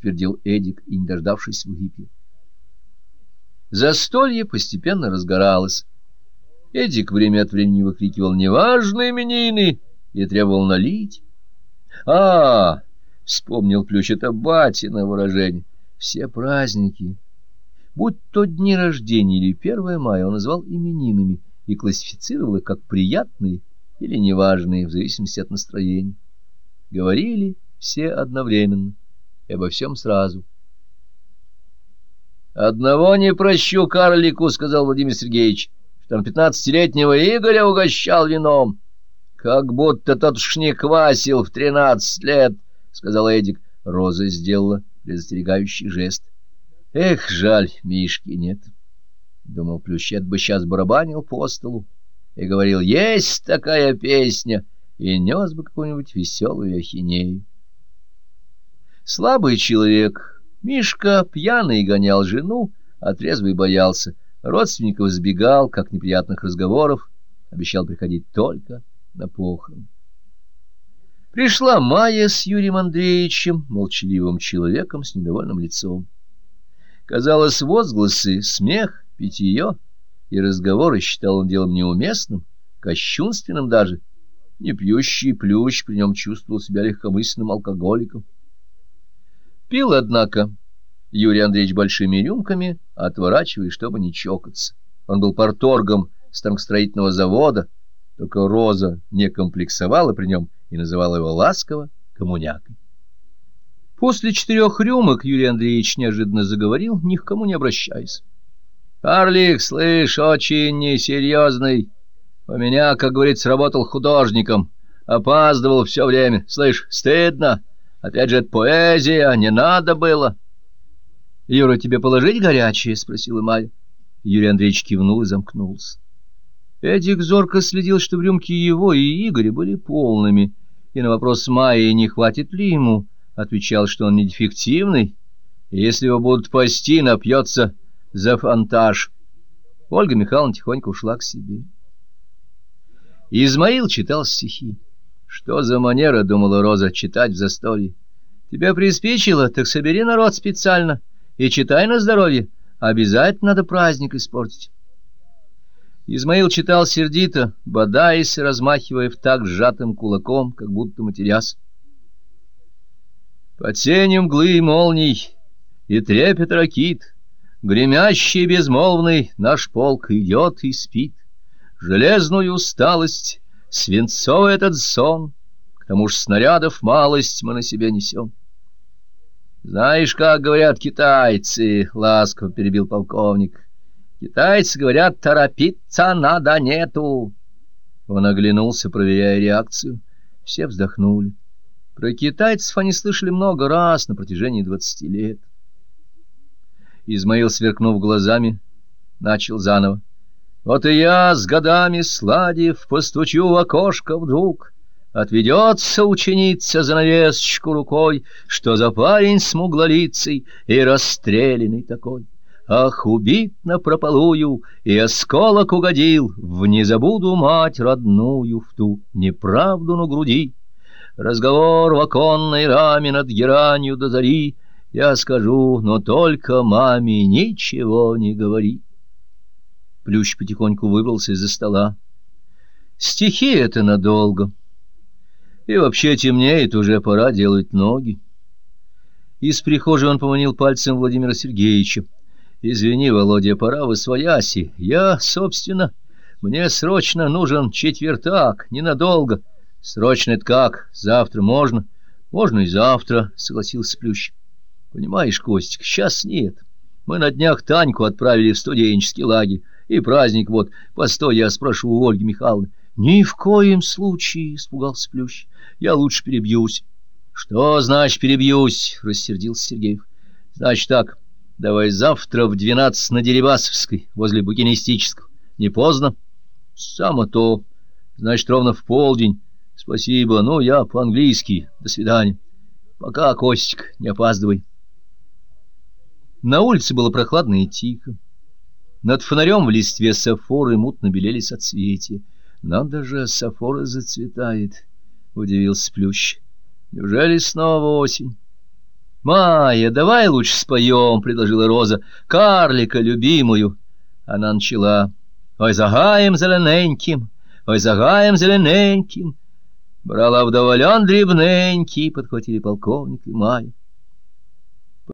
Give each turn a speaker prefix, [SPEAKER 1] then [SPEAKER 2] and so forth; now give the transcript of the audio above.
[SPEAKER 1] подтвердил Эдик и, не дождавшись, выпил. Застолье постепенно разгоралось. Эдик время от времени выкрикивал «Неважные именины!» и требовал налить. «А, — вспомнил Плющ, — это батина выражение. Все праздники, будь то дни рождения или 1 мая, он назвал именинами и классифицировал их как приятные или неважные, в зависимости от настроения. Говорили все одновременно и обо всем сразу. «Одного не прощу карлику», — сказал Владимир Сергеевич, — что он пятнадцатилетнего Игоря угощал вином. «Как будто тот уж не квасил в тринадцать лет», — сказал Эдик. Роза сделала предостерегающий жест. «Эх, жаль, Мишки нет», — думал Плющет бы сейчас барабанил по столу и говорил «Есть такая песня!» и нес бы какую-нибудь веселую ахинею. Слабый человек, Мишка пьяный гонял жену, а трезвый боялся, родственников сбегал, как неприятных разговоров, обещал приходить только на похорон. Пришла Майя с Юрием Андреевичем, молчаливым человеком с недовольным лицом. Казалось, возгласы, смех, питье и разговоры считал он делом неуместным, кощунственным даже. Не пьющий плющ при нем чувствовал себя легкомысленным алкоголиком. Пил, однако, Юрий Андреевич большими рюмками, отворачивая, чтобы не чокаться. Он был порторгом станкостроительного завода, только Роза не комплексовала при нем и называла его ласково коммунякой. После четырех рюмок Юрий Андреевич неожиданно заговорил, ни к кому не обращаясь. — Карлик, слышь, очень несерьезный. У меня, как говорится, работал художником. Опаздывал все время. Слышь, стыдно. Опять же, это поэзия, не надо было. — Юра, тебе положить горячее? — спросила Майя. Юрий Андреевич кивнул и замкнулся. Эдик зорко следил, что в рюмке его и Игоря были полными, и на вопрос Майи, не хватит ли ему, отвечал, что он не дефективный, и если его будут пасти, напьется за фантаж. Ольга Михайловна тихонько ушла к себе. Измаил читал стихи. Что за манера, думала Роза, читать в застолье? Тебя приспичило, так собери народ специально и читай на здоровье. Обязательно надо праздник испортить. Измаил читал сердито, бодаясь, размахивая в так сжатым кулаком, как будто матерясь. Под сенью мглы и молний и трепет ракит, Гремящий безмолвный наш полк идет и спит. Железную усталость, свинцовый этот сон, К тому ж снарядов малость мы на себе несем. Знаешь, как говорят китайцы, — ласково перебил полковник, — Китайцы говорят, торопиться надо нету. Он оглянулся, проверяя реакцию. Все вздохнули. Про китайцев они слышали много раз на протяжении двадцати лет. Измаил, сверкнув глазами, начал заново. Вот и я с годами сладив постучу в окошко вдруг. Отведется ученица за навесочку рукой, что за парень смуглолицый и расстрелянный такой. Ах, убит напропалую, и осколок угодил В не забуду мать родную в ту неправду на груди. Разговор в оконной раме над геранью до зари Я скажу, но только маме ничего не говори. Плющ потихоньку выбрался из-за стола. Стихи — это надолго. И вообще темнеет, уже пора делать ноги. Из прихожей он поманил пальцем Владимира Сергеевича. Извини, Володя, пора в освояси. Я, собственно, мне срочно нужен четвертак, ненадолго. Срочно это как? Завтра можно? Можно и завтра, согласился Плющ. Понимаешь, Костик, сейчас нет. Мы на днях Таньку отправили в студенческий лагерь. И праздник вот. Постой, я спрошу у Ольги Михайловны. Ни в коем случае, испугался Плющ. Я лучше перебьюсь. Что значит перебьюсь? Рассердился Сергеев. Значит так, Давай завтра в двенадцать на Дерибасовской, возле букинистического. Не поздно? Само то. Значит, ровно в полдень. Спасибо. Ну, я по-английски. До свидания. Пока, Костик, не опаздывай. На улице было прохладно и тихо. Над фонарем в листве сафоры мутно белели соцветия. Надо же, сафора зацветает, — удивился Плющ. Неужели снова осень? Майя, давай лучше споем, — предложила Роза, — карлика любимую. Она начала. Ой, за гаем зелененьким, ой, за гаем зелененьким. Брала вдоволен дребненький, подхватили полковник и Майя.